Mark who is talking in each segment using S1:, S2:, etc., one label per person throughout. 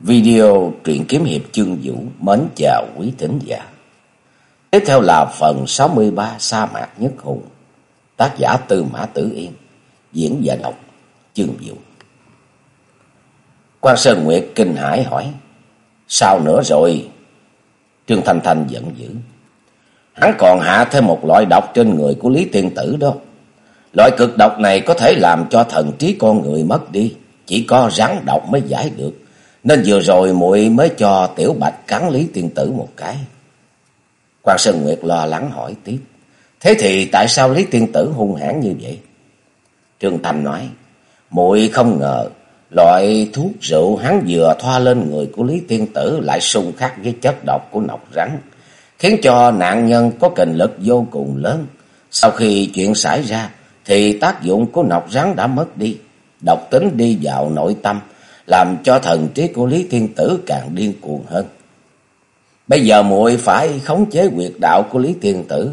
S1: Video truyện kiếm hiệp chương vũ mến chào quý thính giả. Tiếp theo là phần 63 Sa mạc nhất hùng. Tác giả Tư Mã Tử Yên. Diễn giả đọc chương vũ. Quan Sơn Nguyệt kinh hãi hỏi. Sao nữa rồi? Trương Thanh Thanh giận dữ. Hắn còn hạ thêm một loại độc trên người của Lý Tiên Tử đó. Loại cực độc này có thể làm cho thần trí con người mất đi. Chỉ có rắn độc mới giải được nên vừa rồi muội mới cho Tiểu Bạch cắn Lý Tiên Tử một cái. Quan Sơn Nguyệt lo lắng hỏi tiếp. Thế thì tại sao Lý Tiên Tử hung hãn như vậy? Trương Thành nói. muội không ngờ loại thuốc rượu hắn vừa thoa lên người của Lý Tiên Tử lại xung khắc với chất độc của nọc rắn. Khiến cho nạn nhân có kình lực vô cùng lớn. Sau khi chuyện xảy ra thì tác dụng của nọc rắn đã mất đi. Độc tính đi vào nội tâm làm cho thần trí của Lý Thiên Tử càng điên cuồng hơn. Bây giờ muội phải khống chế quyệt đạo của Lý Thiên Tử,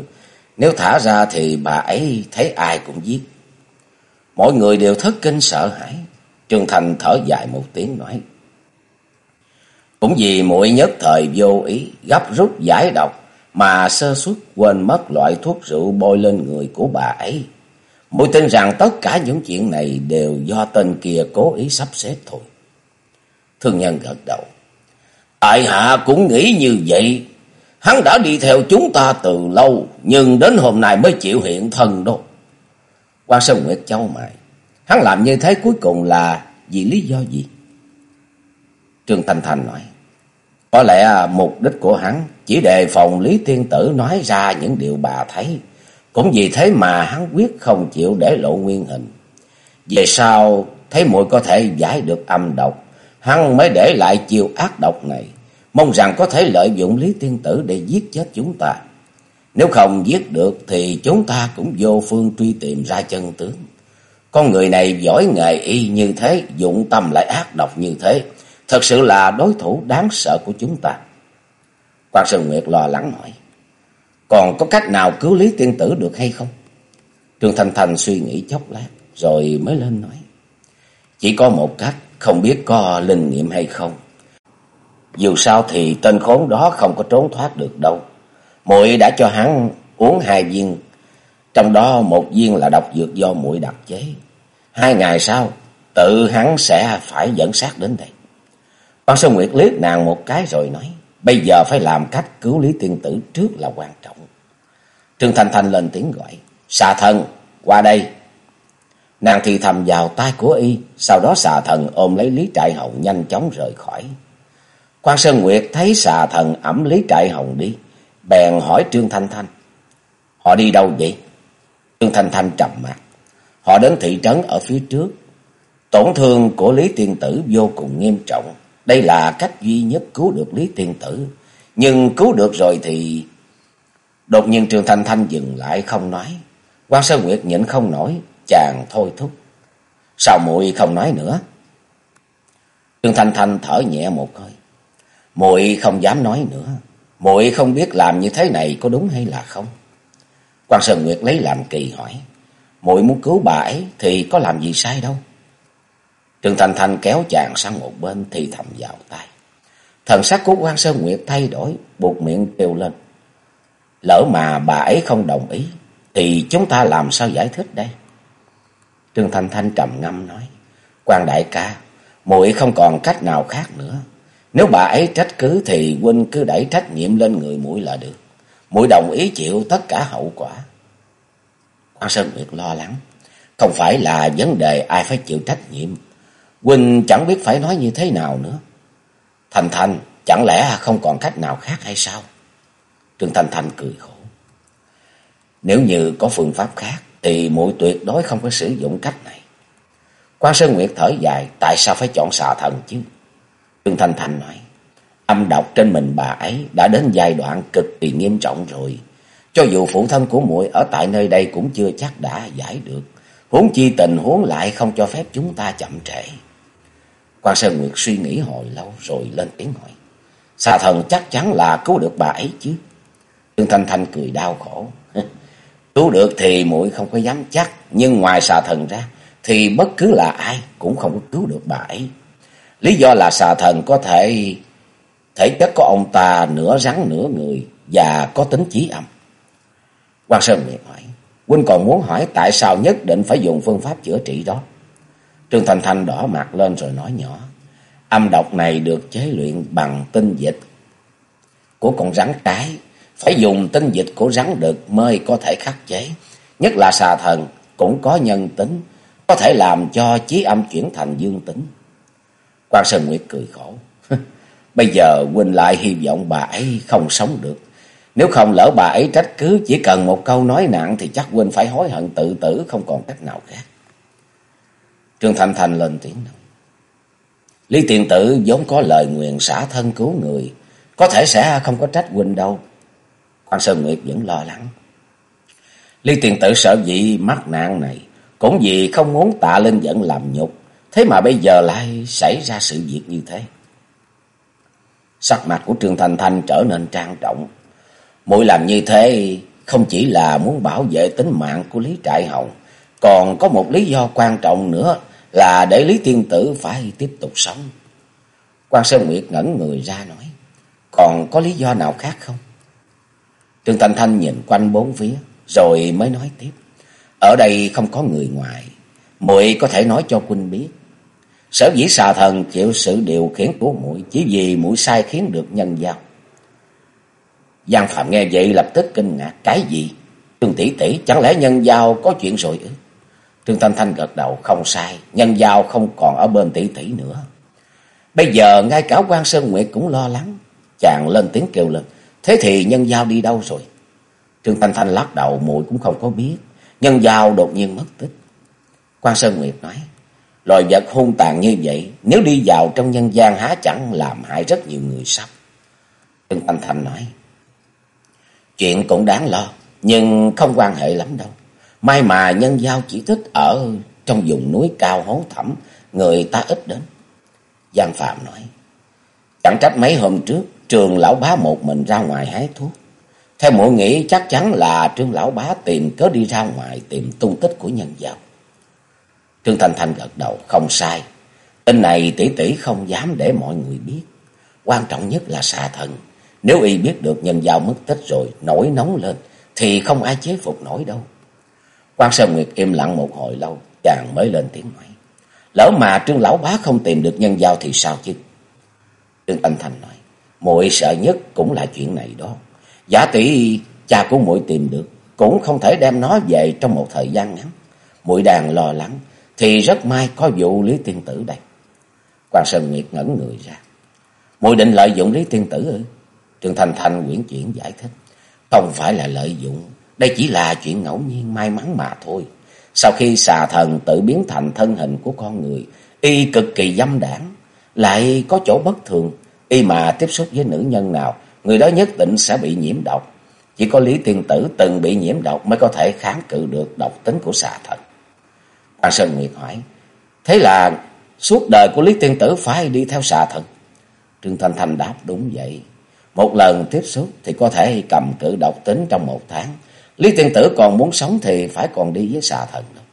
S1: nếu thả ra thì bà ấy thấy ai cũng giết. Mọi người đều thất kinh sợ hãi, Trương Thành thở dài một tiếng nói: Cũng vì muội nhất thời vô ý gấp rút giải độc mà sơ suất quên mất loại thuốc rượu bôi lên người của bà ấy. Muội tin rằng tất cả những chuyện này đều do tên kia cố ý sắp xếp thôi. Thương nhân gật đầu. Tại hạ cũng nghĩ như vậy. Hắn đã đi theo chúng ta từ lâu, nhưng đến hôm nay mới chịu hiện thân đâu. Quan Sơn Nguyệt châu mày. Hắn làm như thế cuối cùng là vì lý do gì? Trương Thanh Thành nói. Có lẽ mục đích của hắn chỉ đề phòng Lý Thiên Tử nói ra những điều bà thấy. Cũng vì thế mà hắn quyết không chịu để lộ nguyên hình. Về sau thấy muội có thể giải được âm độc hắn mới để lại chiều ác độc này, mong rằng có thể lợi dụng Lý Tiên Tử để giết chết chúng ta. Nếu không giết được thì chúng ta cũng vô phương truy tìm ra chân tướng. Con người này giỏi nghề y như thế, dụng tâm lại ác độc như thế, thật sự là đối thủ đáng sợ của chúng ta. Quan Sơn Nguyệt lo lắng hỏi, còn có cách nào cứu Lý Tiên Tử được hay không? Trương Thanh Thành suy nghĩ chốc lát, rồi mới lên nói, chỉ có một cách, không biết có linh nghiệm hay không. Dù sao thì tên khốn đó không có trốn thoát được đâu. Muội đã cho hắn uống hai viên, trong đó một viên là độc dược do muội đặc chế. Hai ngày sau, tự hắn sẽ phải dẫn xác đến đây. Quan Sơn Nguyệt liếc nàng một cái rồi nói, bây giờ phải làm cách cứu Lý Tiên Tử trước là quan trọng. Trương Thanh Thanh lên tiếng gọi, xà thần, qua đây. Nàng thì thầm vào tay của y, sau đó xà thần ôm lấy Lý Trại Hồng nhanh chóng rời khỏi. Quan Sơn Nguyệt thấy xà thần ẩm Lý Trại Hồng đi, bèn hỏi Trương Thanh Thanh. Họ đi đâu vậy? Trương Thanh Thanh trầm mặt. Họ đến thị trấn ở phía trước. Tổn thương của Lý Tiên Tử vô cùng nghiêm trọng. Đây là cách duy nhất cứu được Lý Tiên Tử. Nhưng cứu được rồi thì... Đột nhiên Trương Thanh Thanh dừng lại không nói. Quan Sơn Nguyệt nhịn không nổi, chàng thôi thúc. Sao muội không nói nữa? Trương Thanh Thanh thở nhẹ một hơi. Muội không dám nói nữa. Muội không biết làm như thế này có đúng hay là không? Quan Sơn Nguyệt lấy làm kỳ hỏi. Muội muốn cứu bà ấy thì có làm gì sai đâu. Trương Thanh Thanh kéo chàng sang một bên thì thầm vào tay. Thần sắc của quan Sơn Nguyệt thay đổi, buộc miệng kêu lên. Lỡ mà bà ấy không đồng ý, thì chúng ta làm sao giải thích đây? Trương Thanh Thanh trầm ngâm nói. quan đại ca, muội không còn cách nào khác nữa. Nếu bà ấy trách cứ thì huynh cứ đẩy trách nhiệm lên người muội là được. Muội đồng ý chịu tất cả hậu quả. Quan Sơn Nguyệt lo lắng. Không phải là vấn đề ai phải chịu trách nhiệm. Huynh chẳng biết phải nói như thế nào nữa. Thành Thành, chẳng lẽ không còn cách nào khác hay sao? Trương thành Thanh cười khổ. Nếu như có phương pháp khác, thì muội tuyệt đối không có sử dụng cách này. Quan Sơn Nguyệt thở dài, tại sao phải chọn xà thần chứ? Trương Thanh Thành nói, âm độc trên mình bà ấy đã đến giai đoạn cực kỳ nghiêm trọng rồi. Cho dù phụ thân của muội ở tại nơi đây cũng chưa chắc đã giải được. Huống chi tình huống lại không cho phép chúng ta chậm trễ. Quan Sơn Nguyệt suy nghĩ hồi lâu rồi lên tiếng hỏi. Xà thần chắc chắn là cứu được bà ấy chứ. Trương Thanh Thanh cười đau khổ. Cứu được thì muội không có dám chắc, nhưng ngoài xà thần ra thì bất cứ là ai cũng không có cứu được bà ấy. Lý do là xà thần có thể thể chất của ông ta nửa rắn nửa người và có tính chí âm. Quan Sơn miệng hỏi, huynh còn muốn hỏi tại sao nhất định phải dùng phương pháp chữa trị đó? Trương Thành thành đỏ mặt lên rồi nói nhỏ, âm độc này được chế luyện bằng tinh dịch của con rắn cái, phải dùng tinh dịch của rắn đực mới có thể khắc chế. Nhất là xà thần cũng có nhân tính, có thể làm cho chí âm chuyển thành dương tính. Quan Sơn Nguyệt cười khổ. Bây giờ Huynh lại hy vọng bà ấy không sống được. Nếu không lỡ bà ấy trách cứ chỉ cần một câu nói nặng thì chắc Huynh phải hối hận tự tử không còn cách nào khác. Trương Thành Thành lên tiếng nói. Lý Tiền Tử vốn có lời nguyện xả thân cứu người. Có thể sẽ không có trách Huynh đâu. Quan Sơn Nguyệt vẫn lo lắng. Lý Tiền Tử sợ gì mắc nạn này. Cũng vì không muốn tạ lên giận làm nhục. Thế mà bây giờ lại xảy ra sự việc như thế. Sắc mặt của Trương Thành Thanh trở nên trang trọng. Mỗi làm như thế không chỉ là muốn bảo vệ tính mạng của Lý Trại Hồng, còn có một lý do quan trọng nữa là để Lý Tiên Tử phải tiếp tục sống. Quan Sơn Nguyệt ngẩn người ra nói, còn có lý do nào khác không? Trương Thanh Thanh nhìn quanh bốn phía, rồi mới nói tiếp. Ở đây không có người ngoài, muội có thể nói cho Quynh biết. Sở dĩ xà thần chịu sự điều khiển của muội chỉ vì muội sai khiến được nhân giao. Giang Phạm nghe vậy lập tức kinh ngạc. Cái gì? Trương tỷ tỷ chẳng lẽ nhân giao có chuyện rồi ư? Trương Thanh Thanh gật đầu không sai. Nhân giao không còn ở bên tỷ tỷ nữa. Bây giờ ngay cả quan Sơn Nguyệt cũng lo lắng. Chàng lên tiếng kêu lên. Thế thì nhân giao đi đâu rồi? Trương Thanh Thanh lắc đầu muội cũng không có biết. Nhân giao đột nhiên mất tích. Quan Sơn Nguyệt nói. Loài vật hung tàn như vậy, nếu đi vào trong nhân gian há chẳng làm hại rất nhiều người sắp. Trương Thanh Thanh nói, chuyện cũng đáng lo, nhưng không quan hệ lắm đâu. May mà nhân giao chỉ thích ở trong vùng núi cao hố thẳm, người ta ít đến. Giang Phạm nói, chẳng trách mấy hôm trước, trường lão bá một mình ra ngoài hái thuốc. Theo mỗi nghĩ chắc chắn là trương lão bá tìm cớ đi ra ngoài tìm tung tích của nhân giao. Trương Thanh Thanh gật đầu, không sai. Tin này tỷ tỷ không dám để mọi người biết. Quan trọng nhất là xà thần. Nếu y biết được nhân giao mất tích rồi, nổi nóng lên, thì không ai chế phục nổi đâu. Quan Sơn Nguyệt im lặng một hồi lâu, chàng mới lên tiếng nói. Lỡ mà Trương Lão Bá không tìm được nhân giao thì sao chứ? Trương Thanh Thanh nói, muội sợ nhất cũng là chuyện này đó. Giả tỷ cha của muội tìm được, cũng không thể đem nó về trong một thời gian ngắn. muội đang lo lắng, thì rất may có vụ Lý Tiên Tử đây. Quan Sơn Nguyệt ngẩn người ra. Muội định lợi dụng Lý Tiên Tử ư? Trương Thành Thành quyển chuyển giải thích. Không phải là lợi dụng, đây chỉ là chuyện ngẫu nhiên may mắn mà thôi. Sau khi xà thần tự biến thành thân hình của con người, y cực kỳ dâm đảng, lại có chỗ bất thường, y mà tiếp xúc với nữ nhân nào, người đó nhất định sẽ bị nhiễm độc. Chỉ có Lý Tiên Tử từng bị nhiễm độc mới có thể kháng cự được độc tính của xà thần. hoàng Sơn Nguyệt hỏi. Thế là suốt đời của Lý Tiên Tử phải đi theo xà thần. Trương Thanh Thanh đáp đúng vậy. Một lần tiếp xúc thì có thể cầm cự độc tính trong một tháng. Lý Tiên Tử còn muốn sống thì phải còn đi với xà thần. Đâu.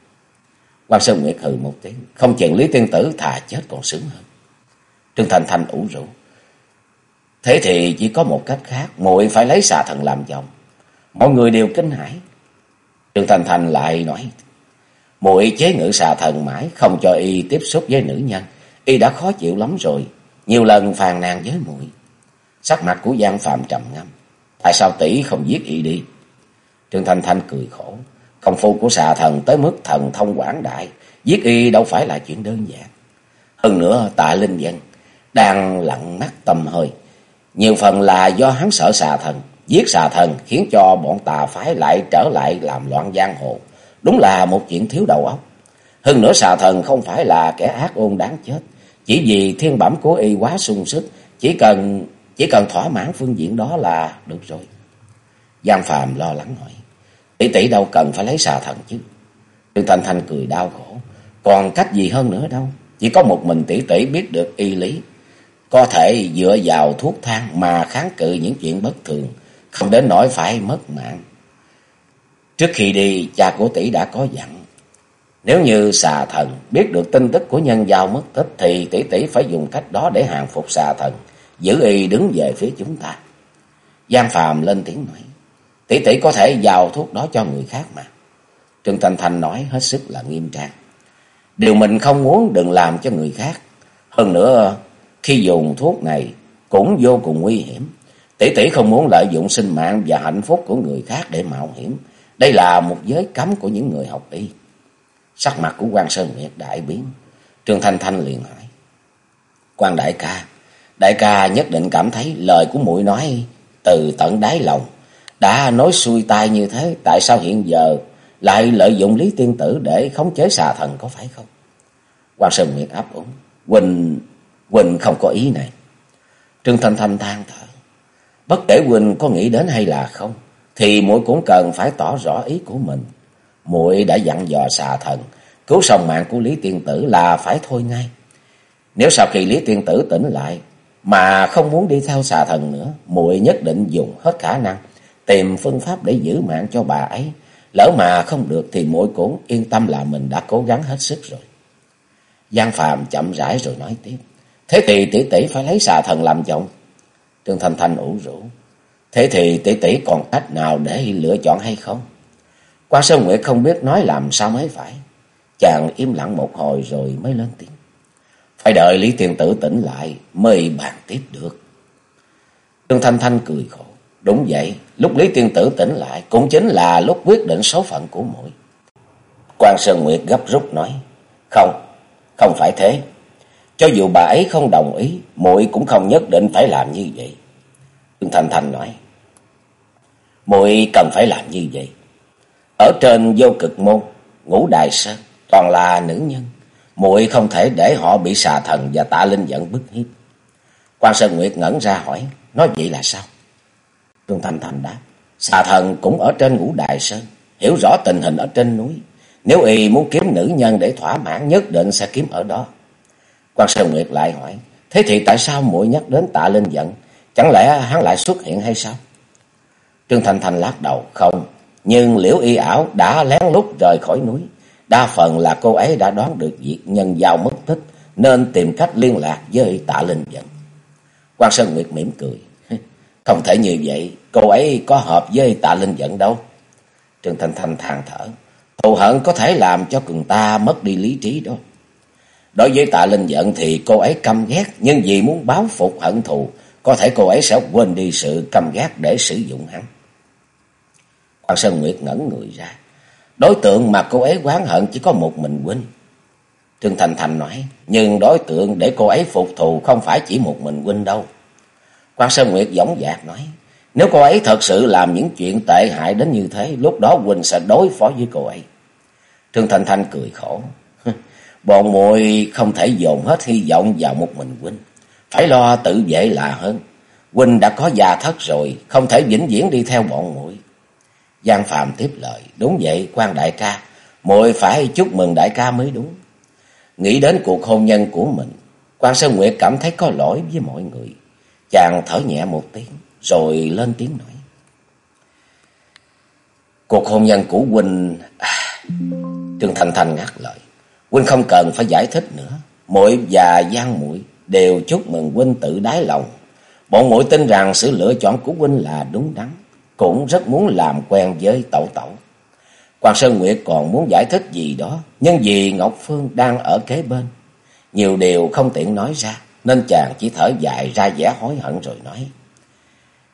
S1: Hoàng Sơn Nguyệt hừ một tiếng. Không chừng Lý Tiên Tử thà chết còn sướng hơn. Trương Thanh Thanh ủ rũ. Thế thì chỉ có một cách khác. muội phải lấy xà thần làm chồng. Mọi người đều kinh hãi. Trương thành thành lại nói muội chế ngự xà thần mãi không cho y tiếp xúc với nữ nhân, y đã khó chịu lắm rồi, nhiều lần phàn nàn với muội. Sắc mặt của Giang Phạm trầm ngâm, tại sao tỷ không giết y đi? Trương Thanh Thanh cười khổ, công phu của xà thần tới mức thần thông quảng đại, giết y đâu phải là chuyện đơn giản. Hơn nữa Tạ Linh Dân đang lặng mắt tâm hơi, nhiều phần là do hắn sợ xà thần, giết xà thần khiến cho bọn tà phái lại trở lại làm loạn giang hồ. Đúng là một chuyện thiếu đầu óc. Hơn nữa xà thần không phải là kẻ ác ôn đáng chết. Chỉ vì thiên bẩm của y quá sung sức. Chỉ cần chỉ cần thỏa mãn phương diện đó là được rồi. Giang Phàm lo lắng hỏi. Tỷ tỷ đâu cần phải lấy xà thần chứ. Trương Thanh Thanh cười đau khổ. Còn cách gì hơn nữa đâu. Chỉ có một mình tỷ tỷ biết được y lý. Có thể dựa vào thuốc thang mà kháng cự những chuyện bất thường. Không đến nỗi phải mất mạng. Trước khi đi, cha của tỷ đã có dặn. Nếu như xà thần biết được tin tức của nhân giao mất tích thì tỷ tỷ phải dùng cách đó để hàng phục xà thần, giữ y đứng về phía chúng ta. Giang Phàm lên tiếng nói, tỷ tỷ có thể giao thuốc đó cho người khác mà. Trương Thanh Thanh nói hết sức là nghiêm trang. Điều mình không muốn đừng làm cho người khác. Hơn nữa, khi dùng thuốc này cũng vô cùng nguy hiểm. Tỷ tỷ không muốn lợi dụng sinh mạng và hạnh phúc của người khác để mạo hiểm. Đây là một giới cấm của những người học y. Sắc mặt của quan Sơn Nguyệt đại biến. Trương Thanh Thanh liền hỏi. quan đại ca, đại ca nhất định cảm thấy lời của muội nói từ tận đáy lòng. Đã nói xuôi tai như thế, tại sao hiện giờ lại lợi dụng Lý Tiên Tử để khống chế xà thần có phải không? quan Sơn Nguyệt áp ủng. Quỳnh, Quỳnh không có ý này. Trương Thanh Thanh than thở. Bất kể Quỳnh có nghĩ đến hay là không, thì muội cũng cần phải tỏ rõ ý của mình. muội đã dặn dò xà thần, cứu sống mạng của Lý Tiên Tử là phải thôi ngay. Nếu sau khi Lý Tiên Tử tỉnh lại, mà không muốn đi theo xà thần nữa, muội nhất định dùng hết khả năng, tìm phương pháp để giữ mạng cho bà ấy. Lỡ mà không được thì muội cũng yên tâm là mình đã cố gắng hết sức rồi. Giang Phạm chậm rãi rồi nói tiếp. Thế thì tỷ tỷ phải lấy xà thần làm chồng. Trương Thanh Thanh ủ rũ. Thế thì tỷ tỷ còn cách nào để lựa chọn hay không? Quan Sơn Nguyệt không biết nói làm sao mới phải. Chàng im lặng một hồi rồi mới lên tiếng. Phải đợi Lý Tiên Tử tỉnh lại mới bàn tiếp được. Trương Thanh Thanh cười khổ. Đúng vậy, lúc Lý Tiên Tử tỉnh lại cũng chính là lúc quyết định số phận của mỗi. Quan Sơn Nguyệt gấp rút nói. Không, không phải thế. Cho dù bà ấy không đồng ý, muội cũng không nhất định phải làm như vậy. Trương Thanh Thanh nói. muội cần phải làm như vậy. Ở trên vô cực môn, ngũ đại sơn, toàn là nữ nhân. muội không thể để họ bị xà thần và tạ linh giận bức hiếp. Quan Sơn Nguyệt ngẩn ra hỏi, nói vậy là sao? Trương Thanh Thanh đáp, xà thần cũng ở trên ngũ đại sơn, hiểu rõ tình hình ở trên núi. Nếu y muốn kiếm nữ nhân để thỏa mãn nhất định sẽ kiếm ở đó. Quan Sơn Nguyệt lại hỏi, thế thì tại sao muội nhắc đến tạ linh giận? Chẳng lẽ hắn lại xuất hiện hay sao? Trương Thành Thành lắc đầu, không. Nhưng liễu y ảo đã lén lút rời khỏi núi. Đa phần là cô ấy đã đoán được việc nhân giao mất tích, nên tìm cách liên lạc với tạ linh giận. Quan Sơn Nguyệt mỉm cười. Không thể như vậy, cô ấy có hợp với tạ linh giận đâu. Trương Thành Thành than thở. Thù hận có thể làm cho cường ta mất đi lý trí đó. Đối với tạ linh giận thì cô ấy căm ghét, nhưng vì muốn báo phục hận thù, có thể cô ấy sẽ quên đi sự căm ghét để sử dụng hắn. Quan Sơn Nguyệt ngẩn người ra. Đối tượng mà cô ấy oán hận chỉ có một mình huynh. Trương Thành Thành nói, nhưng đối tượng để cô ấy phục thù không phải chỉ một mình huynh đâu. Quan Sơn Nguyệt giống dạc nói, nếu cô ấy thật sự làm những chuyện tệ hại đến như thế, lúc đó huynh sẽ đối phó với cô ấy. Trương Thành Thanh cười khổ. Bọn muội không thể dồn hết hy vọng vào một mình huynh. Phải lo tự vệ là hơn. Huynh đã có già thất rồi, không thể vĩnh viễn đi theo bọn muội. Giang Phạm tiếp lời, đúng vậy quan đại ca, muội phải chúc mừng đại ca mới đúng. Nghĩ đến cuộc hôn nhân của mình, quan Sơn Nguyệt cảm thấy có lỗi với mọi người. Chàng thở nhẹ một tiếng, rồi lên tiếng nói. Cuộc hôn nhân của huynh... À, Trương thành thành ngắt lời. Huynh không cần phải giải thích nữa. Muội và Giang muội đều chúc mừng huynh tự đáy lòng. Bọn muội tin rằng sự lựa chọn của huynh là đúng đắn, cũng rất muốn làm quen với tẩu tẩu. Quan Sơn Nguyệt còn muốn giải thích gì đó, nhưng vì Ngọc Phương đang ở kế bên, nhiều điều không tiện nói ra, nên chàng chỉ thở dài ra vẻ hối hận rồi nói.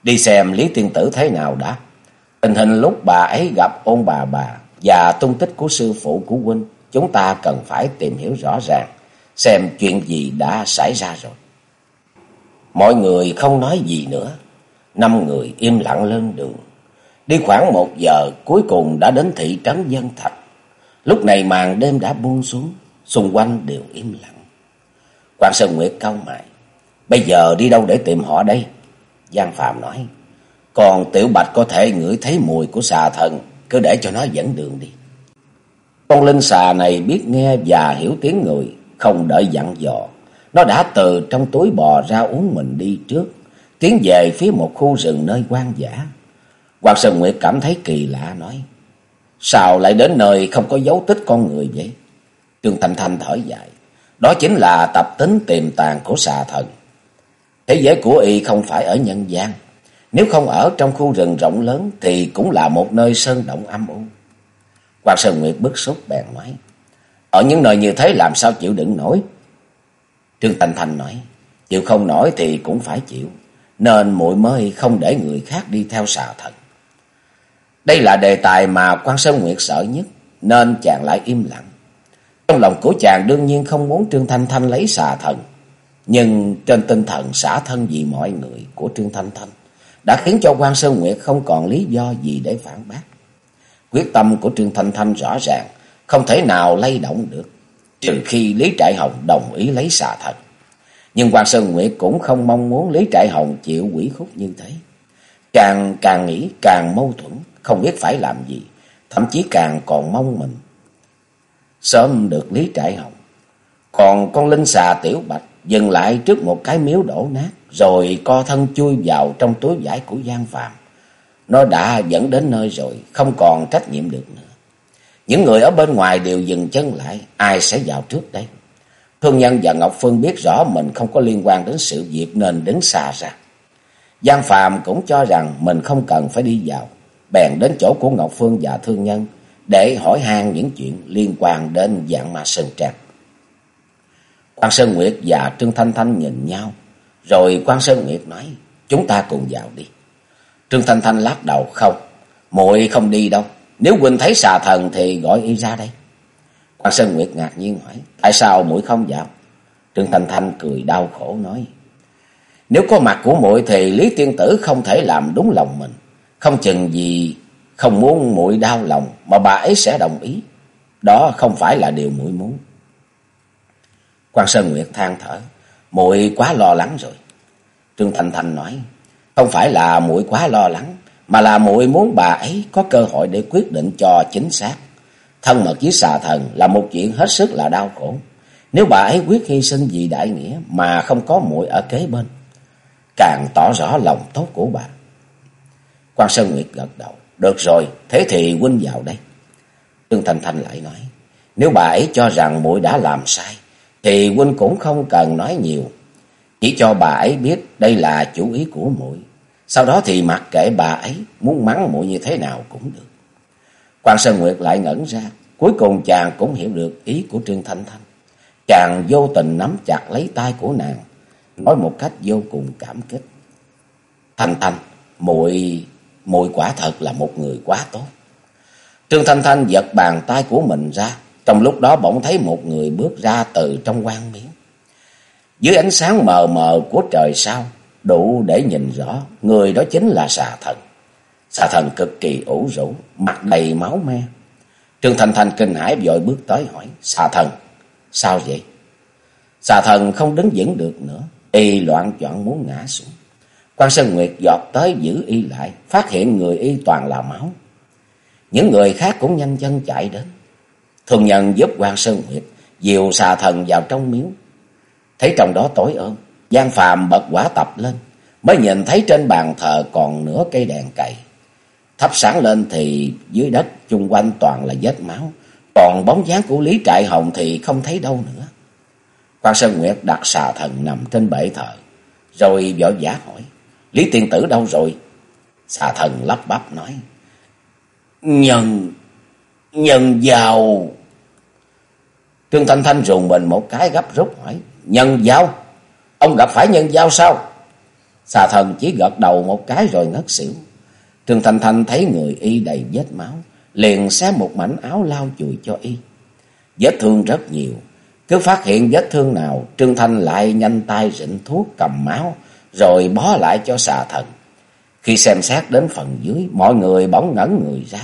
S1: Đi xem Lý Tiên Tử thế nào đã. Tình hình lúc bà ấy gặp ôn bà bà và tung tích của sư phụ của huynh, chúng ta cần phải tìm hiểu rõ ràng, xem chuyện gì đã xảy ra rồi. Mọi người không nói gì nữa, năm người im lặng lên đường. Đi khoảng một giờ, cuối cùng đã đến thị trấn Dân Thạch. Lúc này màn đêm đã buông xuống, xung quanh đều im lặng. Quan Sơn Nguyệt cau mày, bây giờ đi đâu để tìm họ đây? Giang Phạm nói, còn Tiểu Bạch có thể ngửi thấy mùi của xà thần, cứ để cho nó dẫn đường đi. Con linh xà này biết nghe và hiểu tiếng người, không đợi dặn dò. Nó đã từ trong túi bò ra uống mình đi trước, tiến về phía một khu rừng nơi quan giả. Hoàng Sơn Nguyệt cảm thấy kỳ lạ nói, Sao lại đến nơi không có dấu tích con người vậy? Trương Thanh Thanh thở dài. Đó chính là tập tính tiềm tàng của xà thần. Thế giới của y không phải ở nhân gian. Nếu không ở trong khu rừng rộng lớn thì cũng là một nơi sơn động âm u. Hoàng Sơn Nguyệt bức xúc bèn nói. Ở những nơi như thế làm sao chịu đựng nổi? Trương Thanh Thanh nói. Chịu không nổi thì cũng phải chịu. Nên muội mới không để người khác đi theo xà thần. Đây là đề tài mà quan Sơn Nguyệt sợ nhất. Nên chàng lại im lặng. Trong lòng của chàng đương nhiên không muốn Trương Thanh Thanh lấy xà thần. Nhưng trên tinh thần xả thân vì mọi người của Trương Thanh Thanh đã khiến cho quan Sơn Nguyệt không còn lý do gì để phản bác. Quyết tâm của Trương Thanh Thanh rõ ràng, không thể nào lay động được, trừ khi Lý Trại Hồng đồng ý lấy xà thật. Nhưng Hoàng Sơn Nguyệt cũng không mong muốn Lý Trại Hồng chịu quỷ khúc như thế. Càng càng nghĩ càng mâu thuẫn, không biết phải làm gì, thậm chí càng còn mong mình. Sớm được Lý Trại Hồng. Còn con Linh xà Tiểu Bạch dừng lại trước một cái miếu đổ nát, rồi co thân chui vào trong túi vải của Giang Phạm. Nó đã dẫn đến nơi rồi, không còn trách nhiệm được nữa. Những người ở bên ngoài đều dừng chân lại, ai sẽ vào trước đây? Thương Nhân và Ngọc Phương biết rõ mình không có liên quan đến sự việc nên đứng xa ra. Giang Phạm cũng cho rằng mình không cần phải đi vào, bèn đến chỗ của Ngọc Phương và Thương Nhân để hỏi han những chuyện liên quan đến dạng ma sơn trang. Quan Sơn Nguyệt và Trương Thanh Thanh nhìn nhau, rồi Quan Sơn Nguyệt nói, chúng ta cùng vào đi. Trương Thanh Thanh lắc đầu, không, muội không đi đâu, nếu huynh thấy xà thần thì gọi y ra đây. Quan Sơn Nguyệt ngạc nhiên hỏi, tại sao muội không vào? Trương Thanh Thanh cười đau khổ nói, nếu có mặt của muội thì Lý Tiên Tử không thể làm đúng lòng mình, không chừng gì không muốn muội đau lòng mà bà ấy sẽ đồng ý. Đó không phải là điều muội muốn. Quan Sơn Nguyệt than thở, muội quá lo lắng rồi. Trương Thanh Thanh nói, không phải là muội quá lo lắng, mà là muội muốn bà ấy có cơ hội để quyết định cho chính xác. Thân mật với xà thần là một chuyện hết sức là đau khổ. Nếu bà ấy quyết hy sinh vì đại nghĩa mà không có muội ở kế bên, càng tỏ rõ lòng tốt của bà. Quan Sơn Nguyệt gật đầu, được rồi, thế thì huynh vào đây. Trương Thành Thành lại nói, nếu bà ấy cho rằng muội đã làm sai, thì huynh cũng không cần nói nhiều. Chỉ cho bà ấy biết đây là chủ ý của muội. Sau đó thì mặc kệ bà ấy muốn mắng muội như thế nào cũng được. Quan Sơn Nguyệt lại ngẩn ra, cuối cùng chàng cũng hiểu được ý của Trương Thanh Thanh. Chàng vô tình nắm chặt lấy tay của nàng, nói một cách vô cùng cảm kích. Thanh Thanh, muội muội quả thật là một người quá tốt. Trương Thanh Thanh giật bàn tay của mình ra, trong lúc đó bỗng thấy một người bước ra từ trong quan miếng. Dưới ánh sáng mờ mờ của trời sao, đủ để nhìn rõ, người đó chính là xà thần. Xà thần cực kỳ ủ rũ, mặt đầy máu me. Trương thành thành kinh hãi vội bước tới hỏi, xà thần, sao vậy? Xà thần không đứng vững được nữa, y loạn chọn muốn ngã xuống. Quan Sơn Nguyệt giọt tới giữ y lại, phát hiện người y toàn là máu. Những người khác cũng nhanh chân chạy đến. Thường nhân giúp quan Sơn Nguyệt diều xà thần vào trong miếu. Thấy trong đó tối ôm, Giang Phàm bật quả tập lên, mới nhìn thấy trên bàn thờ còn nửa cây đèn cày. Thắp sáng lên thì dưới đất chung quanh toàn là vết máu, còn bóng dáng của Lý Trại Hồng thì không thấy đâu nữa. Quan Sơn Nguyệt đặt xà thần nằm trên bệ thờ, rồi võ giả hỏi, Lý Tiên Tử đâu rồi? Xà thần lắp bắp nói, Nhân, nhân giàu. Trương Thanh Thanh rùng mình một cái gấp rút hỏi, Nhân giao? Ông gặp phải nhân giao sao? Xà thần chỉ gật đầu một cái rồi ngất xỉu. Trương Thanh Thanh thấy người y đầy vết máu, liền xé một mảnh áo lau chùi cho y. Vết thương rất nhiều, cứ phát hiện vết thương nào, Trương Thanh lại nhanh tay rịnh thuốc cầm máu, rồi bó lại cho xà thần. Khi xem xét đến phần dưới, mọi người bỗng ngẩn người ra.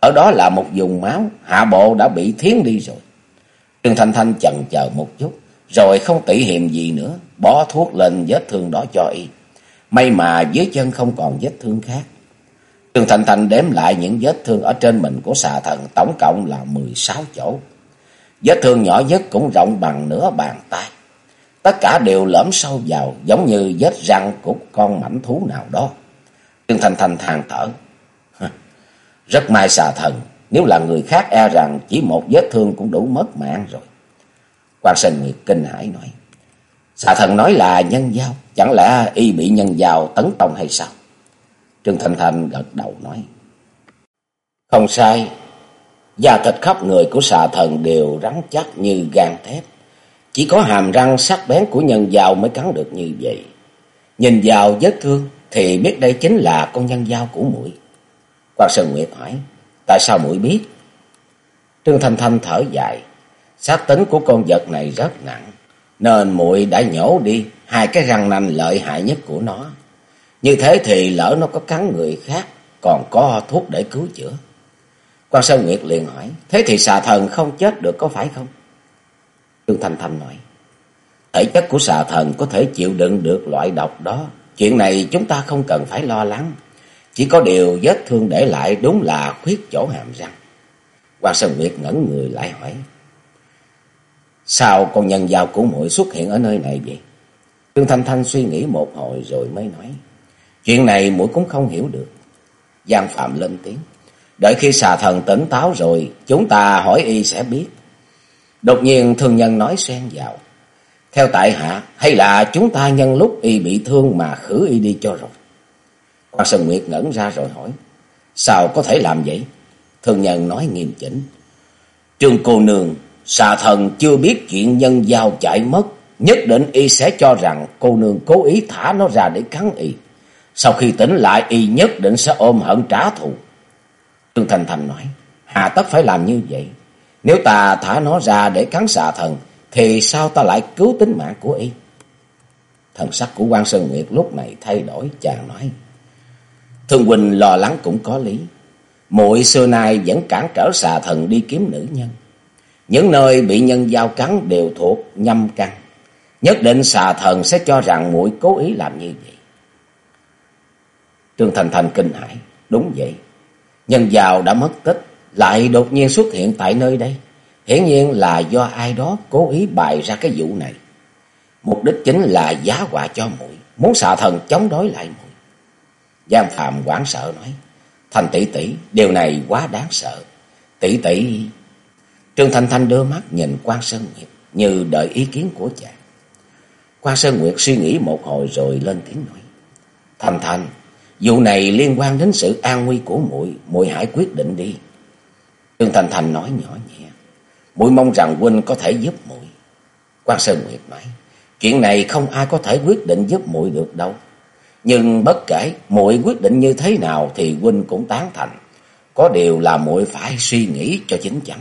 S1: Ở đó là một vùng máu, hạ bộ đã bị thiến đi rồi. Trương Thanh Thanh chần chờ một chút, rồi không tỉ hiềm gì nữa, bỏ thuốc lên vết thương đó cho y. May mà dưới chân không còn vết thương khác. Trường Thanh Thanh đếm lại những vết thương ở trên mình của xà thần tổng cộng là 16 chỗ. Vết thương nhỏ nhất cũng rộng bằng nửa bàn tay. Tất cả đều lõm sâu vào giống như vết răng của con mảnh thú nào đó. Trường Thanh Thanh than thở. Rất may xà thần, Nếu là người khác e rằng chỉ một vết thương cũng đủ mất mạng rồi. Quan Sơn Nguyệt kinh hãi nói. Xà thần nói là nhân giao. Chẳng lẽ y bị nhân giao tấn công hay sao? Trương Thanh Thanh gật đầu nói. Không sai. Da thịt khắp người của xà thần đều rắn chắc như gan thép. Chỉ có hàm răng sắc bén của nhân giao mới cắn được như vậy. Nhìn vào vết thương thì biết đây chính là con nhân giao của mũi. Quan Sơn Nguyệt hỏi, tại sao mũi biết? Trương Thanh Thanh thở dài, sát tính của con vật này rất nặng, nên muội đã nhổ đi hai cái răng nanh lợi hại nhất của nó. Như thế thì lỡ nó có cắn người khác, còn có thuốc để cứu chữa. Quan Sơn Nguyệt liền hỏi, thế thì xà thần không chết được có phải không? Trương Thanh Thanh nói, thể chất của xà thần có thể chịu đựng được loại độc đó. Chuyện này chúng ta không cần phải lo lắng. Chỉ có điều vết thương để lại đúng là khuyết chỗ hàm răng. Quan Sơn Nguyệt ngẩn người lại hỏi. Sao con nhân giao của muội xuất hiện ở nơi này vậy? Trương Thanh Thanh suy nghĩ một hồi rồi mới nói. Chuyện này muội cũng không hiểu được. Giang Phạm lên tiếng. Đợi khi xà thần tỉnh táo rồi, chúng ta hỏi y sẽ biết. Đột nhiên thương nhân nói xen vào. Theo tại hạ, hay là chúng ta nhân lúc y bị thương mà khử y đi cho rồi. Quan Sơn Nguyệt ngẩn ra rồi hỏi. Sao có thể làm vậy? Thương nhân nói nghiêm chỉnh. Trương cô nương, xà thần chưa biết chuyện nhân giao chạy mất. Nhất định y sẽ cho rằng cô nương cố ý thả nó ra để cắn y. Sau khi tỉnh lại y nhất định sẽ ôm hận trả thù. Trương Thành Thành nói. Hà tất phải làm như vậy. Nếu ta thả nó ra để cắn xà thần thì sao ta lại cứu tính mạng của y? Thần sắc của quan Sơn Nguyệt lúc này thay đổi, chàng nói. Thương Quỳnh lo lắng cũng có lý. Muội xưa nay vẫn cản trở xà thần đi kiếm nữ nhân. Những nơi bị nhân giao cắn đều thuộc nhâm căn. Nhất định xà thần sẽ cho rằng muội cố ý làm như vậy. Trương Thành Thành kinh hãi, đúng vậy. Nhân giao đã mất tích, lại đột nhiên xuất hiện tại nơi đây. Hiển nhiên là do ai đó cố ý bày ra cái vụ này. Mục đích chính là giá họa cho muội, muốn xà thần chống đối lại muội. Giang Phạm hoảng sợ nói, Thành tỷ tỷ, điều này quá đáng sợ. Tỷ tỷ... Trương Thanh Thanh đưa mắt nhìn quan Sơn Nguyệt như đợi ý kiến của chàng. Quan Sơn Nguyệt suy nghĩ một hồi rồi lên tiếng nói. Thanh Thanh, vụ này liên quan đến sự an nguy của muội, muội hãy quyết định đi. Trương Thanh Thanh nói nhỏ nhẹ muội mong rằng huynh có thể giúp muội. Quan Sơn Nguyệt nói, chuyện này không ai có thể quyết định giúp muội được đâu. Nhưng bất kể muội quyết định như thế nào thì huynh cũng tán thành. Có điều là muội phải suy nghĩ cho chính chắn.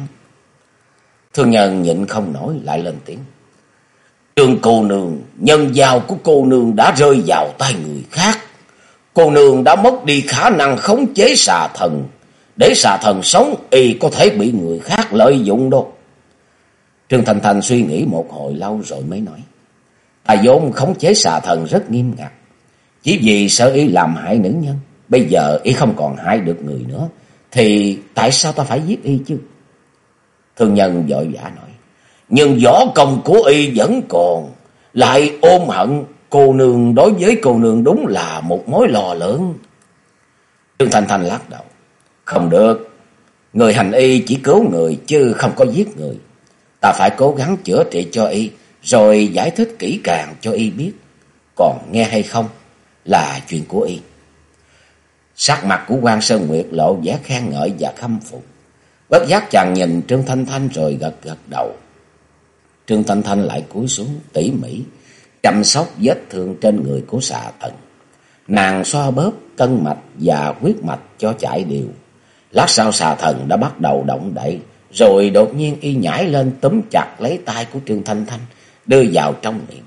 S1: Thương nhân nhịn không nổi lại lên tiếng. Trương cô nương, nhân giao của cô nương đã rơi vào tay người khác. Cô nương đã mất đi khả năng khống chế xà thần. Để xà thần sống y có thể bị người khác lợi dụng đâu. Trương Thành Thành suy nghĩ một hồi lâu rồi mới nói. Ta vốn khống chế xà thần rất nghiêm ngặt. Chỉ vì sợ y làm hại nữ nhân. Bây giờ y không còn hại được người nữa. Thì tại sao ta phải giết y chứ? Thương nhân vội vã nói. Nhưng võ công của y vẫn còn. Lại ôm hận. Cô nương đối với cô nương đúng là một mối lo lớn. Trương Thành Thành lắc đầu. Không được. Người hành y chỉ cứu người chứ không có giết người. Ta phải cố gắng chữa trị cho y, rồi giải thích kỹ càng cho y biết. Còn nghe hay không là chuyện của y. Sắc mặt của quan Sơn Nguyệt lộ vẻ khen ngợi và khâm phục. Bất giác chàng nhìn Trương Thanh Thanh rồi gật gật đầu. Trương Thanh Thanh lại cúi xuống tỉ mỉ, chăm sóc vết thương trên người của xà thần. Nàng xoa bóp cân mạch và huyết mạch cho chảy đều. Lát sau xà thần đã bắt đầu động đậy, rồi đột nhiên y nhảy lên túm chặt lấy tay của Trương Thanh Thanh, đưa vào trong miệng.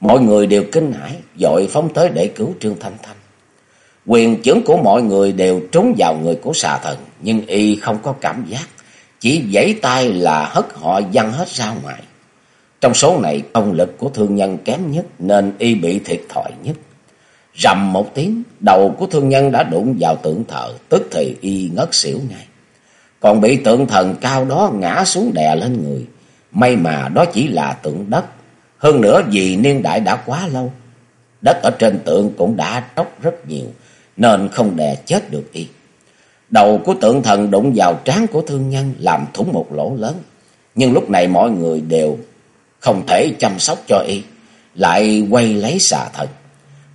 S1: Mọi người đều kinh hãi, dội phóng tới để cứu Trương Thanh Thanh. Quyền chưởng của mọi người đều trúng vào người của xà thần, nhưng y không có cảm giác, chỉ giãy tay là hất họ văng hết ra ngoài. Trong số này công lực của thương nhân kém nhất nên y bị thiệt thòi nhất. Rầm một tiếng, đầu của thương nhân đã đụng vào tượng thờ, tức thì y ngất xỉu ngay còn bị tượng thần cao đó ngã xuống đè lên người. May mà đó chỉ là tượng đất. Hơn nữa vì niên đại đã quá lâu. Đất ở trên tượng cũng đã tróc rất nhiều, nên không đè chết được y. Đầu của tượng thần đụng vào trán của thương nhân làm thủng một lỗ lớn. Nhưng lúc này mọi người đều không thể chăm sóc cho y, lại quay lấy xà thần.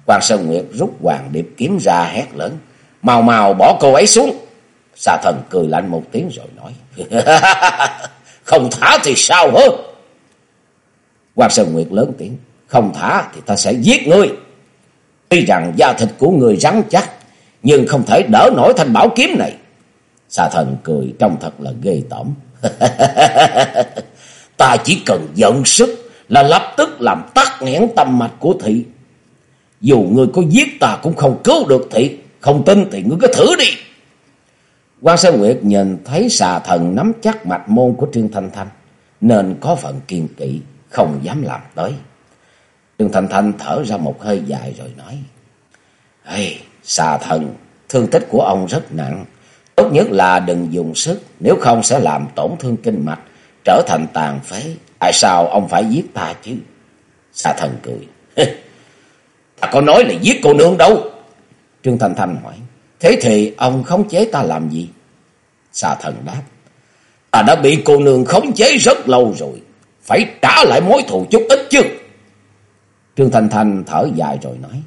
S1: Quan Sơn Nguyệt rút hoàng điệp kiếm ra hét lớn, mau mau bỏ cô ấy xuống. Xà thần cười lạnh một tiếng rồi nói, không thả thì sao hơn? Quan Sơn Nguyệt lớn tiếng, không thả thì ta sẽ giết ngươi. Tuy rằng da thịt của người rắn chắc, nhưng không thể đỡ nổi thanh bảo kiếm này. Xà thần cười trông thật là ghê tởm. ta chỉ cần giận sức là lập tức làm tắt nghẽn tâm mạch của thị. Dù người có giết ta cũng không cứu được thị, không tin thì ngươi cứ thử đi. Quan Sơn Nguyệt nhìn thấy xà thần nắm chắc mạch môn của Trương Thanh Thanh, nên có phần kiên kỵ, không dám làm tới. Trương Thanh Thanh thở ra một hơi dài rồi nói, Ê, xà thần, thương tích của ông rất nặng, tốt nhất là đừng dùng sức, nếu không sẽ làm tổn thương kinh mạch, trở thành tàn phế. Tại sao ông phải giết ta chứ? Xà thần cười. ta có nói là giết cô nương đâu. Trương Thanh Thanh hỏi. Thế thì ông khống chế ta làm gì? Xà thần đáp. Ta đã bị cô nương khống chế rất lâu rồi. Phải trả lại mối thù chút ít chứ. Trương Thanh Thanh thở dài rồi nói.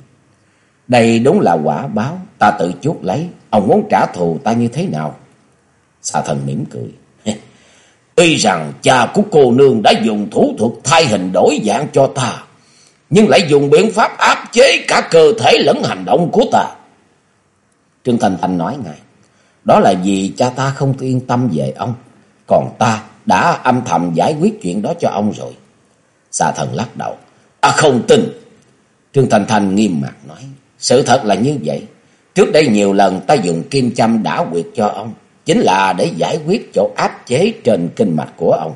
S1: Đây đúng là quả báo. Ta tự chuốt lấy. Ông muốn trả thù ta như thế nào? Xà thần mỉm cười. Tuy rằng cha của cô nương đã dùng thủ thuật thay hình đổi dạng cho ta. Nhưng lại dùng biện pháp áp chế cả cơ thể lẫn hành động của ta. Trương Thành Thành nói ngài. Đó là vì cha ta không yên tâm về ông. Còn ta đã âm thầm giải quyết chuyện đó cho ông rồi. Xà thần lắc đầu. Ta không tin. Trương Thành Thành nghiêm mặt nói. Sự thật là như vậy. Trước đây nhiều lần ta dùng kim châm đã quyệt cho ông. Chính là để giải quyết chỗ áp chế trên kinh mạch của ông.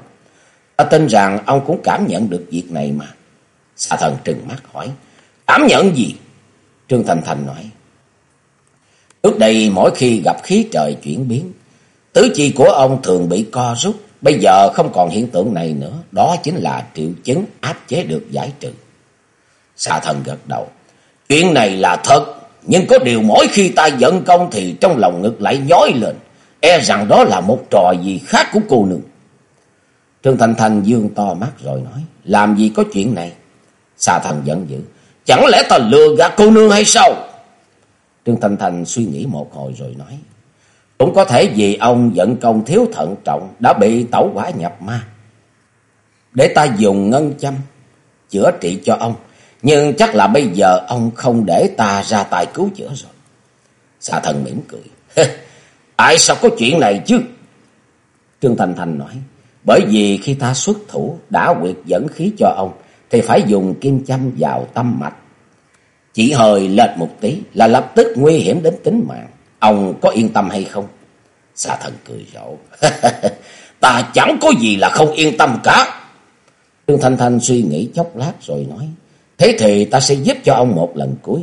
S1: Ta tin rằng ông cũng cảm nhận được việc này mà. Xà thần trừng mắt hỏi. Cảm nhận gì? Trương Thành Thành nói. Trước đây mỗi khi gặp khí trời chuyển biến, tứ chi của ông thường bị co rút. Bây giờ không còn hiện tượng này nữa. Đó chính là triệu chứng áp chế được giải trừ. Xà thần gật đầu. Chuyện này là thật. Nhưng có điều mỗi khi ta giận công thì trong lòng ngực lại nhói lên. E rằng đó là một trò gì khác của cô nương. Trương thành thành dương to mắt rồi nói. Làm gì có chuyện này? Xà thần giận dữ. Chẳng lẽ ta lừa gạt cô nương hay sao? Trương thành thành suy nghĩ một hồi rồi nói. Cũng có thể vì ông dẫn công thiếu thận trọng đã bị tẩu quả nhập ma. Để ta dùng ngân châm chữa trị cho ông. Nhưng chắc là bây giờ ông không để ta ra tài cứu chữa rồi. Xà thần mỉm cười. Tại sao có chuyện này chứ? Trương Thành Thành nói. Bởi vì khi ta xuất thủ đã quyệt dẫn khí cho ông. Thì phải dùng kim châm vào tâm mạch. Chỉ hơi lệch một tí là lập tức nguy hiểm đến tính mạng. Ông có yên tâm hay không? Xà thần cười rộ. ta chẳng có gì là không yên tâm cả. Trương Thanh Thanh suy nghĩ chốc lát rồi nói. Thế thì ta sẽ giúp cho ông một lần cuối.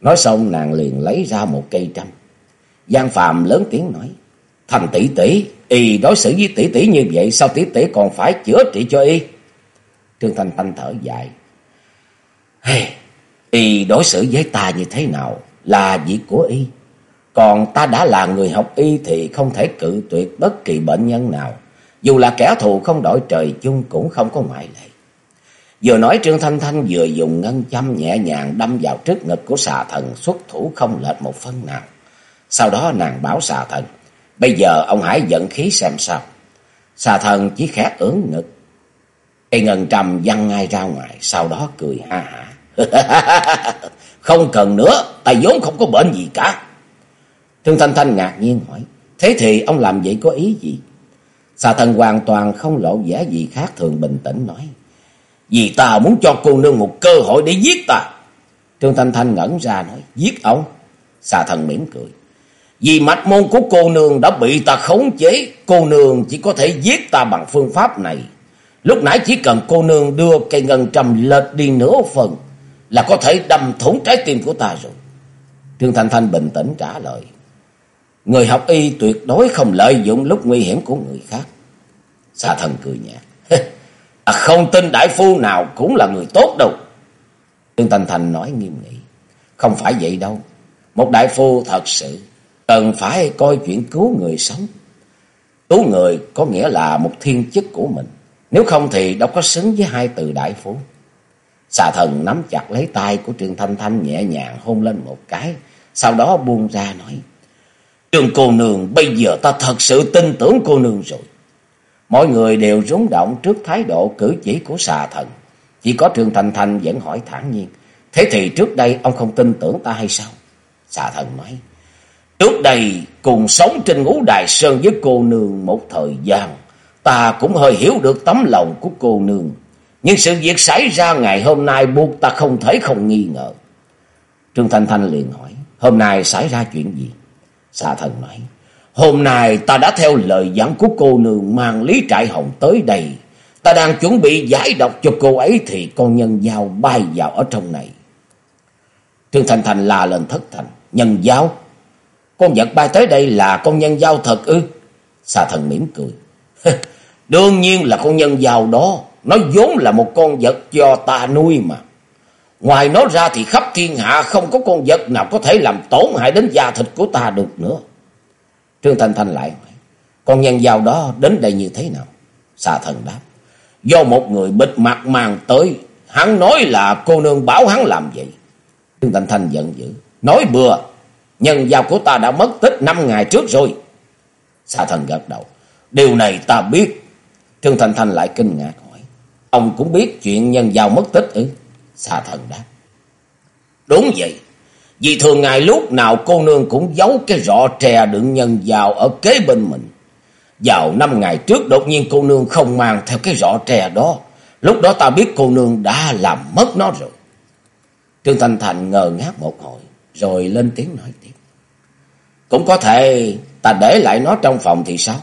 S1: Nói xong nàng liền lấy ra một cây trăm. Giang Phạm lớn tiếng nói. Thành tỷ tỷ, y đối xử với tỷ tỷ như vậy, sao tỷ tỷ còn phải chữa trị cho y? Trương Thanh Thanh thở dài. Hey, y đối xử với ta như thế nào là việc của y. Còn ta đã là người học y thì không thể cự tuyệt bất kỳ bệnh nhân nào. Dù là kẻ thù không đổi trời chung cũng không có ngoại lệ. Vừa nói Trương Thanh Thanh vừa dùng ngân châm nhẹ nhàng đâm vào trước ngực của xà thần xuất thủ không lệch một phân nào. Sau đó nàng bảo xà thần. Bây giờ ông hãy dẫn khí xem sao. Xà thần chỉ khẽ ưỡn ngực. Cây ngân trầm văng ngay ra ngoài. Sau đó cười ha hả. không cần nữa. Ta vốn không có bệnh gì cả. Trương Thanh Thanh ngạc nhiên hỏi. Thế thì ông làm vậy có ý gì? Xà thần hoàn toàn không lộ vẻ gì khác thường bình tĩnh nói. Vì ta muốn cho cô nương một cơ hội để giết ta. Trương Thanh Thanh ngẩn ra nói. Giết ông? Xà thần mỉm cười. Vì mạch môn của cô nương đã bị ta khống chế, cô nương chỉ có thể giết ta bằng phương pháp này. Lúc nãy chỉ cần cô nương đưa cây ngân trầm lệch đi nửa phần là có thể đâm thủng trái tim của ta rồi. Trương Thanh Thanh bình tĩnh trả lời. Người học y tuyệt đối không lợi dụng lúc nguy hiểm của người khác. Xà thần cười nhạt. à, không tin đại phu nào cũng là người tốt đâu. Trương thành thành nói nghiêm nghị. Không phải vậy đâu. Một đại phu thật sự cần phải coi chuyện cứu người sống. Cứu người có nghĩa là một thiên chức của mình. Nếu không thì đâu có xứng với hai từ đại phu. Xà thần nắm chặt lấy tay của Trương Thanh Thanh nhẹ nhàng hôn lên một cái. Sau đó buông ra nói. Trương cô nương, bây giờ ta thật sự tin tưởng cô nương rồi. Mọi người đều rúng động trước thái độ cử chỉ của xà thần. Chỉ có Trương thành thành vẫn hỏi thản nhiên. Thế thì trước đây ông không tin tưởng ta hay sao? Xà thần nói. Trước đây cùng sống trên ngũ đài sơn với cô nương một thời gian. Ta cũng hơi hiểu được tấm lòng của cô nương. Nhưng sự việc xảy ra ngày hôm nay buộc ta không thể không nghi ngờ. Trương Thanh Thanh liền hỏi. Hôm nay xảy ra chuyện gì? Xà thần nói. Hôm nay ta đã theo lời dẫn của cô nương mang Lý Trại Hồng tới đây. Ta đang chuẩn bị giải độc cho cô ấy thì con nhân dao bay vào ở trong này. Trương Thành Thành là lên thất thành. Nhân dao? Con vật bay tới đây là con nhân dao thật ư? Xà thần mỉm cười. Đương nhiên là con nhân dao đó. Nó vốn là một con vật do ta nuôi mà. Ngoài nó ra thì khắp thiên hạ không có con vật nào có thể làm tổn hại đến da thịt của ta được nữa. Trương Thanh Thanh lại hỏi. Con nhân dao đó đến đây như thế nào? Xà thần đáp. Do một người bịt mặt màng tới. Hắn nói là cô nương bảo hắn làm vậy. Trương Thanh Thanh giận dữ. Nói bừa. Nhân dao của ta đã mất tích năm ngày trước rồi. Xà thần gật đầu. Điều này ta biết. Trương Thanh Thanh lại kinh ngạc hỏi. Ông cũng biết chuyện nhân dao mất tích ư? Xà thần đáp. Đúng vậy. Vì thường ngày lúc nào cô nương cũng giấu cái rọ tre đựng nhân vào ở kế bên mình. Vào năm ngày trước đột nhiên cô nương không mang theo cái rọ tre đó. Lúc đó ta biết cô nương đã làm mất nó rồi. Trương Thanh Thành ngờ ngác một hồi, rồi lên tiếng nói tiếp. Cũng có thể ta để lại nó trong phòng thì sao?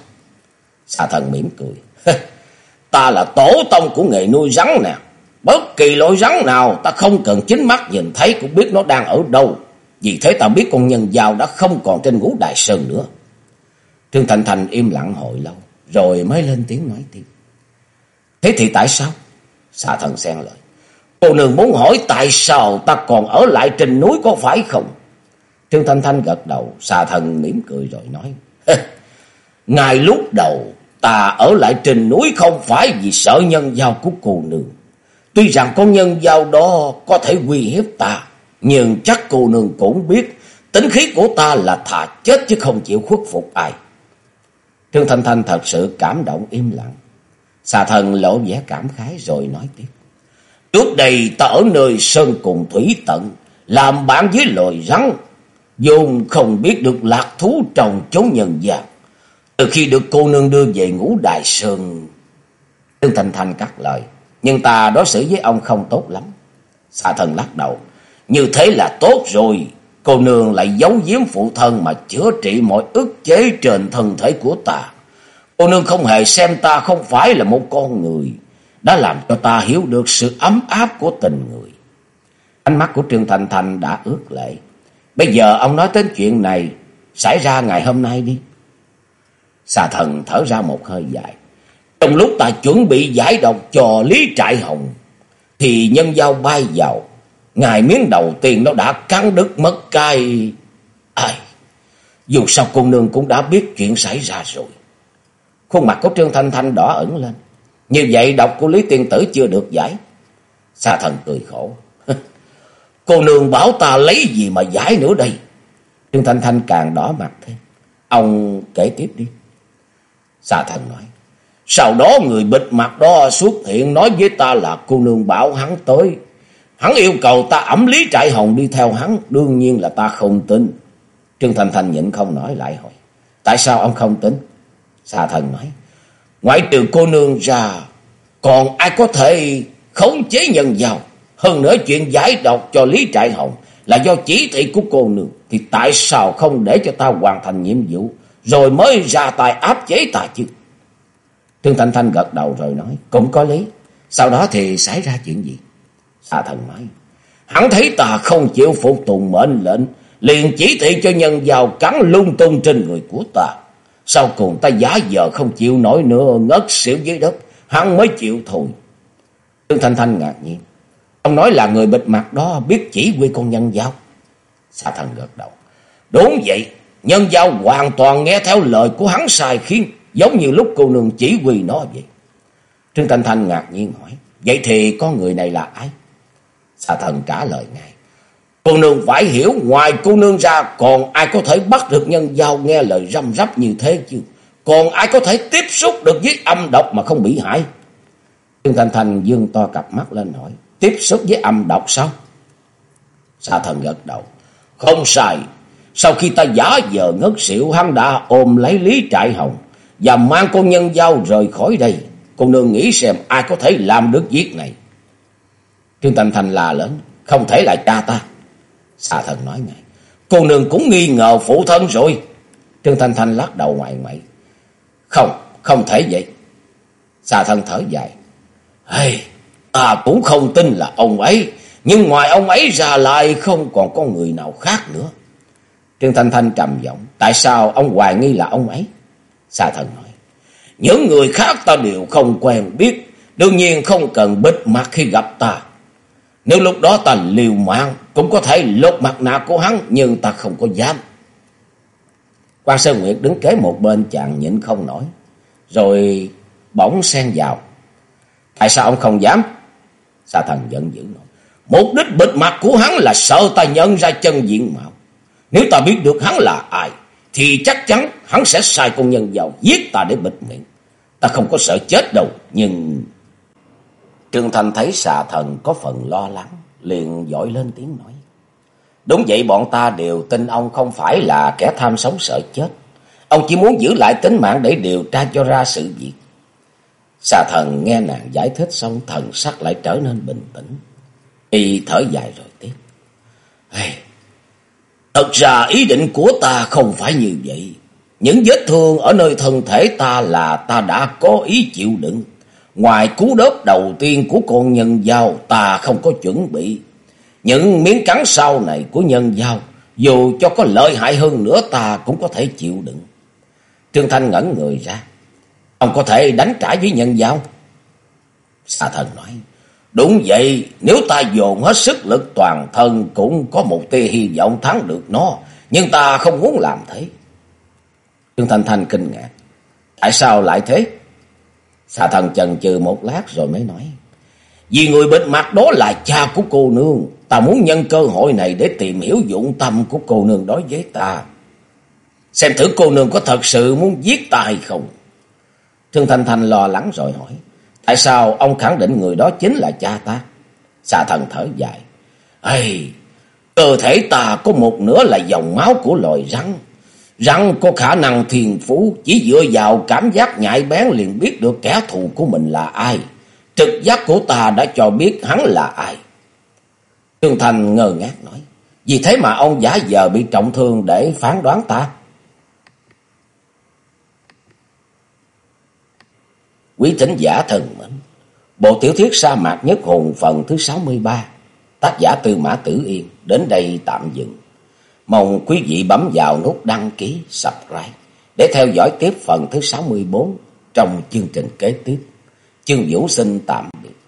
S1: Xà thần mỉm cười. ta là tổ tông của nghề nuôi rắn nè. Bất kỳ lỗi rắn nào ta không cần chính mắt nhìn thấy cũng biết nó đang ở đâu. Vì thế ta biết con nhân giao đã không còn trên ngũ đại sơn nữa. Trương Thành Thành im lặng hồi lâu, rồi mới lên tiếng nói tiếp. Thế thì tại sao? Xà thần xen lời. Cô nương muốn hỏi tại sao ta còn ở lại trên núi có phải không? Trương Thanh Thanh gật đầu, xà thần mỉm cười rồi nói. ngài lúc đầu ta ở lại trên núi không phải vì sợ nhân giao của cô nương. Tuy rằng con nhân giao đó có thể uy hiếp ta, nhưng chắc cô nương cũng biết tính khí của ta là thà chết chứ không chịu khuất phục ai. Trương Thanh Thanh thật sự cảm động im lặng. Xà thần lộ vẻ cảm khái rồi nói tiếp. Trước đây ta ở nơi sơn cùng thủy tận, làm bạn với loài rắn, dùng không biết được lạc thú trong chốn nhân gian. Từ khi được cô nương đưa về ngũ đại sơn, Trương Thanh Thanh cắt lời, nhưng ta đối xử với ông không tốt lắm. Xà thần lắc đầu, như thế là tốt rồi, cô nương lại giấu giếm phụ thân mà chữa trị mọi ức chế trên thân thể của ta. Cô nương không hề xem ta không phải là một con người, đã làm cho ta hiểu được sự ấm áp của tình người. Ánh mắt của Trương Thành Thành đã ướt lệ. Bây giờ ông nói đến chuyện này xảy ra ngày hôm nay đi. Xà thần thở ra một hơi dài. Trong lúc ta chuẩn bị giải độc cho Lý Trại Hồng, thì nhân giao bay vào. ngài miếng đầu tiên nó đã cắn đứt mất cay. Ai, dù sao cô nương cũng đã biết chuyện xảy ra rồi. Khuôn mặt của Trương Thanh Thanh đỏ ẩn lên. Như vậy độc của Lý Tiên Tử chưa được giải. Sa thần cười khổ. Cô nương bảo ta lấy gì mà giải nữa đây? Trương Thanh Thanh càng đỏ mặt thêm. Ông kể tiếp đi. Sa thần nói. Sau đó người bịt mặt đó xuất hiện nói với ta là cô nương bảo hắn tới. Hắn yêu cầu ta ẩm lý trại hồng đi theo hắn. Đương nhiên là ta không tin. Trương thành thành nhịn không nói lại hỏi. Tại sao ông không tin? Xà thần nói. Ngoại trừ cô nương ra, còn ai có thể khống chế nhân giao. Hơn nữa chuyện giải độc cho Lý Trại Hồng là do chỉ thị của cô nương. Thì tại sao không để cho ta hoàn thành nhiệm vụ, rồi mới ra tay áp chế ta chứ? Trương Thanh Thanh gật đầu rồi nói, cũng có lý. Sau đó thì xảy ra chuyện gì? Xà thần nói, hắn thấy ta không chịu phục tùng mệnh lệnh, liền chỉ thị cho nhân giao cắn lung tung trên người của ta. Sau cùng ta giả vờ không chịu nổi nữa ngất xỉu dưới đất. Hắn mới chịu thôi. Trương Thanh Thanh ngạc nhiên. Ông nói là người bịt mặt đó biết chỉ huy con nhân giao. Sa thần gật đầu. Đúng vậy. nhân giao hoàn toàn nghe theo lời của hắn sai khiến, giống như lúc cô nương chỉ huy nó vậy. Trương Thanh Thanh ngạc nhiên hỏi, vậy thì con người này là ai? Xà thần trả lời ngay, cô nương phải hiểu ngoài cô nương ra còn ai có thể bắt được nhân giao nghe lời răm rắp như thế chứ. Còn ai có thể tiếp xúc được với âm độc mà không bị hại? Trương Thanh Thanh dương to cặp mắt lên hỏi, tiếp xúc với âm độc sao? Xà thần gật đầu, không sai, sau khi ta giả giờ ngất xỉu hắn đã ôm lấy Lý Trại Hồng và mang con nhân giao rời khỏi đây. Cô nương nghĩ xem ai có thể làm được việc này. Trương Thành Thành là lớn, không thể là cha ta. Xà thần nói ngay, cô nương cũng nghi ngờ phụ thân rồi. Trương Thành Thanh lắc đầu ngoài ngoại. Không, không thể vậy. Xà thần thở dài. Hey, ta cũng không tin là ông ấy, nhưng ngoài ông ấy ra lại không còn có người nào khác nữa. Trương Thanh Thanh trầm giọng, tại sao ông hoài nghi là ông ấy? Sa thần nói, những người khác ta đều không quen biết, đương nhiên không cần bịt mặt khi gặp ta. Nếu lúc đó ta liều mạng, cũng có thể lột mặt nạ của hắn, nhưng ta không có dám. Quan Sơn Nguyệt đứng kế một bên chàng nhịn không nổi, rồi bỗng xen vào. Tại sao ông không dám? Sa thần giận dữ nói, mục đích bịt mặt của hắn là sợ ta nhận ra chân diện mạo. Nếu ta biết được hắn là ai, thì chắc chắn hắn sẽ sai công nhân vào giết ta để bịt miệng. Ta không có sợ chết đâu, nhưng... Trương Thành thấy xà thần có phần lo lắng, liền dội lên tiếng nói. Đúng vậy bọn ta đều tin ông không phải là kẻ tham sống sợ chết. Ông chỉ muốn giữ lại tính mạng để điều tra cho ra sự việc. Xà thần nghe nàng giải thích xong thần sắc lại trở nên bình tĩnh. Y thở dài rồi tiếp. Hey, Thật ra ý định của ta không phải như vậy. Những vết thương ở nơi thân thể ta là ta đã có ý chịu đựng. Ngoài cú đớp đầu tiên của con nhân dao ta không có chuẩn bị. Những miếng cắn sau này của nhân dao dù cho có lợi hại hơn nữa, ta cũng có thể chịu đựng. Trương Thanh ngẩn người ra. Ông có thể đánh trả với nhân dao. Xà thần nói. Đúng vậy, nếu ta dồn hết sức lực toàn thân cũng có một tia hy vọng thắng được nó, nhưng ta không muốn làm thế. Trương Thanh Thanh kinh ngạc. Tại sao lại thế? Xà thần chần chừ một lát rồi mới nói. Vì người bịt mặt đó là cha của cô nương. Ta muốn nhân cơ hội này để tìm hiểu dụng tâm của cô nương đối với ta. Xem thử cô nương có thật sự muốn giết ta hay không? Trương Thanh Thanh lo lắng rồi hỏi. Tại sao ông khẳng định người đó chính là cha ta? Xà thần thở dài. Ê, cơ thể ta có một nửa là dòng máu của loài rắn. Rắn có khả năng thiền phú chỉ dựa vào cảm giác nhạy bén liền biết được kẻ thù của mình là ai. Trực giác của ta đã cho biết hắn là ai. Trương Thành ngơ ngác nói. Vì thế mà ông giả giờ bị trọng thương để phán đoán ta. Quý thính giả thần mến, bộ tiểu thuyết sa mạc nhất hồn phần thứ 63, tác giả Tư Mã Tử Yên đến đây tạm dừng. Mong quý vị bấm vào nút đăng ký, subscribe để theo dõi tiếp phần thứ 64 trong chương trình kế tiếp. Chương Vũ xin tạm biệt.